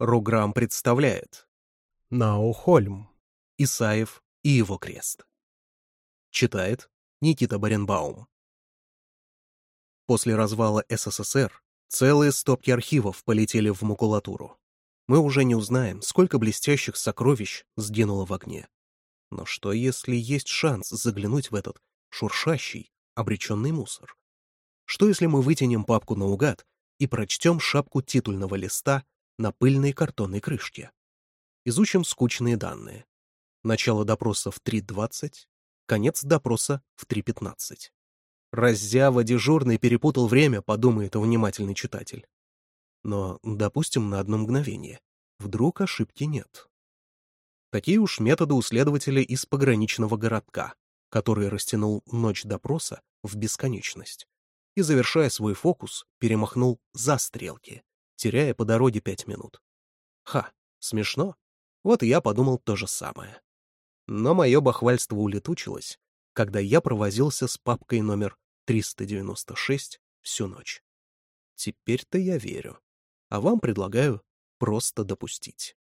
Руграм представляет Наухольм Исаев и его крест. Читает Никита Баренбаум. После развала СССР целые стопки архивов полетели в макулатуру. Мы уже не узнаем, сколько блестящих сокровищ сгинуло в огне. Но что, если есть шанс заглянуть в этот шуршащий, обреченный мусор? Что, если мы вытянем папку наугад и прочтем шапку титульного листа на пыльной картонной крышке. Изучим скучные данные. Начало допроса в 3.20, конец допроса в 3.15. Раззява дежурный перепутал время, подумает внимательный читатель. Но, допустим, на одно мгновение. Вдруг ошибки нет. Такие уж методы у следователя из пограничного городка, который растянул ночь допроса в бесконечность и, завершая свой фокус, перемахнул за стрелки, теряя по дороге пять минут. Ха, смешно. Вот и я подумал то же самое. Но мое бахвальство улетучилось, когда я провозился с папкой номер 396 всю ночь. Теперь-то я верю, а вам предлагаю просто допустить.